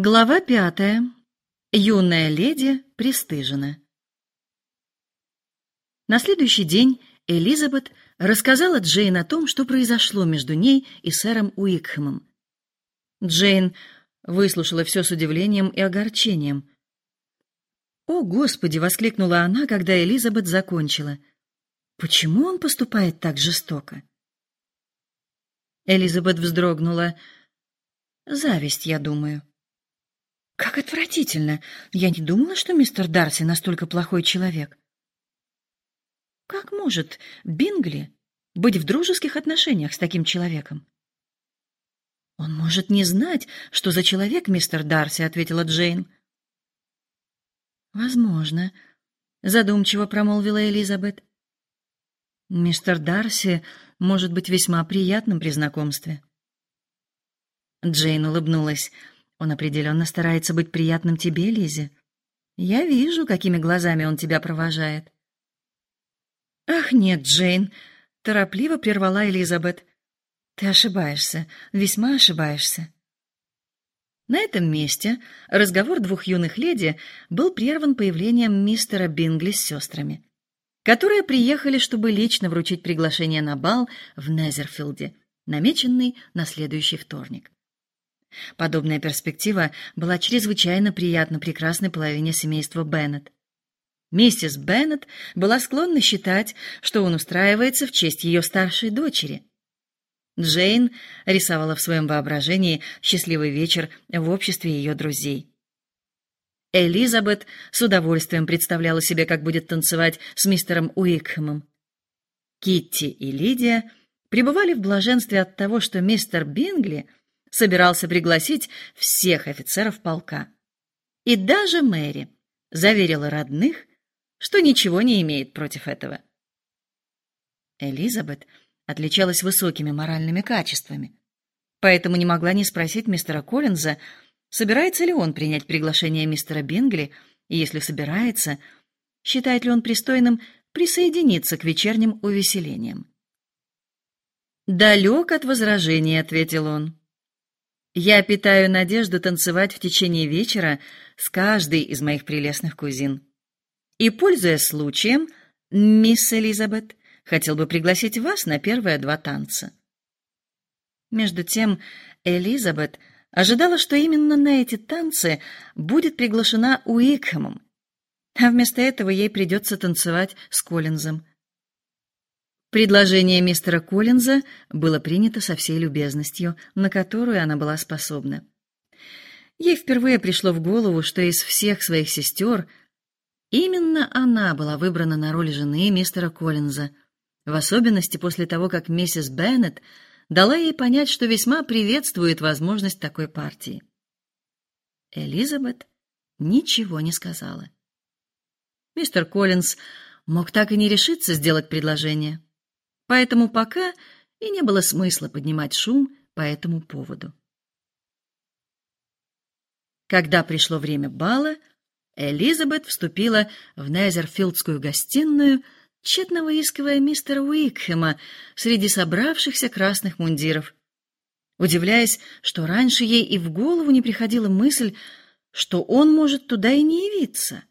Глава пятая. Юная леди пристыжена. На следующий день Элизабет рассказала Джейн о том, что произошло между ней и сэром Уикхэмом. Джейн выслушала все с удивлением и огорчением. «О, Господи!» — воскликнула она, когда Элизабет закончила. «Почему он поступает так жестоко?» Элизабет вздрогнула. «Зависть, я думаю». Как отвратительно! Я не думала, что мистер Дарси настолько плохой человек. Как может Бингли быть в дружеских отношениях с таким человеком? Он может не знать, что за человек мистер Дарси, ответила Джейн. Возможно, задумчиво промолвила Элизабет. Мистер Дарси может быть весьма приятным при знакомстве. Джейн улыбнулась. Он определенно старается быть приятным тебе, Лизе. Я вижу, какими глазами он тебя провожает. Ах, нет, Джейн, торопливо прервала Элизабет. Ты ошибаешься, весьма ошибаешься. На этом месте разговор двух юных леди был прерван появлением мистера Бингли с сестрами, которые приехали, чтобы лично вручить приглашение на бал в Незерфилде, намеченный на следующий вторник. Подобная перспектива была чрезвычайно приятна прекрасной половине семейства Беннет. Миссис Беннет была склонна считать, что он устраивается в честь ее старшей дочери. Джейн рисовала в своем воображении счастливый вечер в обществе ее друзей. Элизабет с удовольствием представляла себе, как будет танцевать с мистером Уикхэмом. Китти и Лидия пребывали в блаженстве от того, что мистер Бингли — собирался пригласить всех офицеров полка. И даже Мэри заверила родных, что ничего не имеет против этого. Элизабет отличалась высокими моральными качествами, поэтому не могла не спросить мистера Коллинза, собирается ли он принять приглашение мистера Бингли, и если собирается, считает ли он пристойным присоединиться к вечерним увеселениям. «Далек от возражений», — ответил он. Я питаю надежду танцевать в течение вечера с каждой из моих прелестных кузин. И, пользуясь случаем, мисс Элизабет, хотел бы пригласить вас на первые два танца. Между тем, Элизабет ожидала, что именно на эти танцы будет приглашена Уикхэмом, а вместо этого ей придется танцевать с Коллинзом. Предложение мистера Коллинза было принято со всей любезностью, на которую она была способна. Ей впервые пришло в голову, что из всех своих сестер именно она была выбрана на роль жены мистера Коллинза, в особенности после того, как миссис Беннет дала ей понять, что весьма приветствует возможность такой партии. Элизабет ничего не сказала. Мистер Коллинз мог так и не решиться сделать предложение. Поэтому пока и не было смысла поднимать шум по этому поводу. Когда пришло время бала, Элизабет вступила в Незерфилдскую гостиную, тщетно выискивая мистера Уикхэма среди собравшихся красных мундиров, удивляясь, что раньше ей и в голову не приходила мысль, что он может туда и не явиться.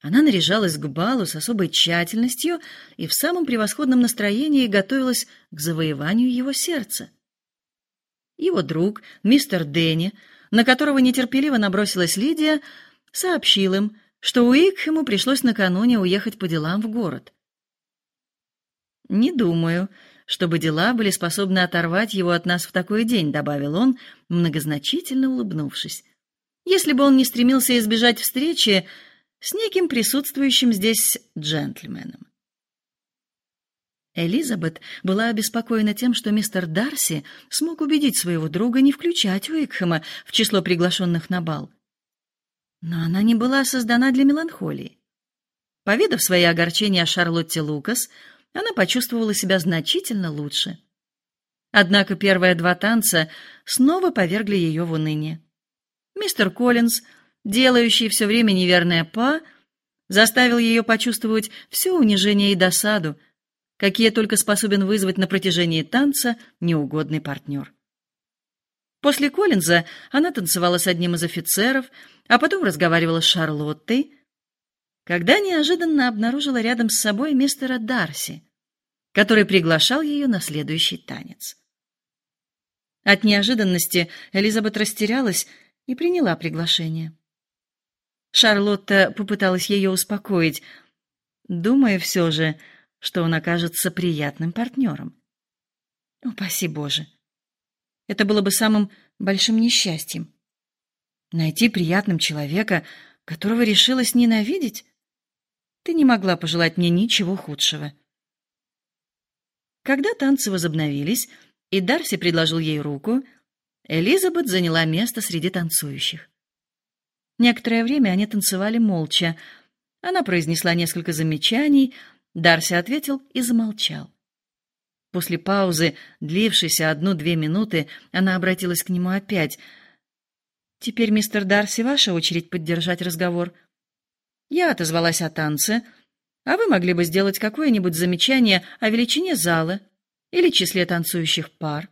Она наряжалась к балу с особой тщательностью и в самом превосходном настроении готовилась к завоеванию его сердца. Его друг, мистер Дэнни, на которого нетерпеливо набросилась Лидия, сообщил им, что Уикхему пришлось накануне уехать по делам в город. «Не думаю, чтобы дела были способны оторвать его от нас в такой день», — добавил он, многозначительно улыбнувшись. «Если бы он не стремился избежать встречи, с неким присутствующим здесь джентльменом. Элизабет была обеспокоена тем, что мистер Дарси смог убедить своего друга не включать Уикхэма в число приглашенных на бал. Но она не была создана для меланхолии. Поведав свои огорчения о Шарлотте Лукас, она почувствовала себя значительно лучше. Однако первые два танца снова повергли ее в уныние. Мистер Коллинз делающий все время неверное па, заставил ее почувствовать все унижение и досаду, какие только способен вызвать на протяжении танца неугодный партнер. После Коллинза она танцевала с одним из офицеров, а потом разговаривала с Шарлоттой, когда неожиданно обнаружила рядом с собой мистера Дарси, который приглашал ее на следующий танец. От неожиданности Элизабет растерялась и приняла приглашение. Шарлотта попыталась ее успокоить, думая все же, что он окажется приятным партнером. Упаси Боже! Это было бы самым большим несчастьем. Найти приятным человека, которого решилась ненавидеть? Ты не могла пожелать мне ничего худшего. Когда танцы возобновились, и Дарси предложил ей руку, Элизабет заняла место среди танцующих. Некоторое время они танцевали молча. Она произнесла несколько замечаний, Дарси ответил и замолчал. После паузы, длившейся одну-две минуты, она обратилась к нему опять. «Теперь, мистер Дарси, ваша очередь поддержать разговор. Я отозвалась о танце, а вы могли бы сделать какое-нибудь замечание о величине зала или числе танцующих пар».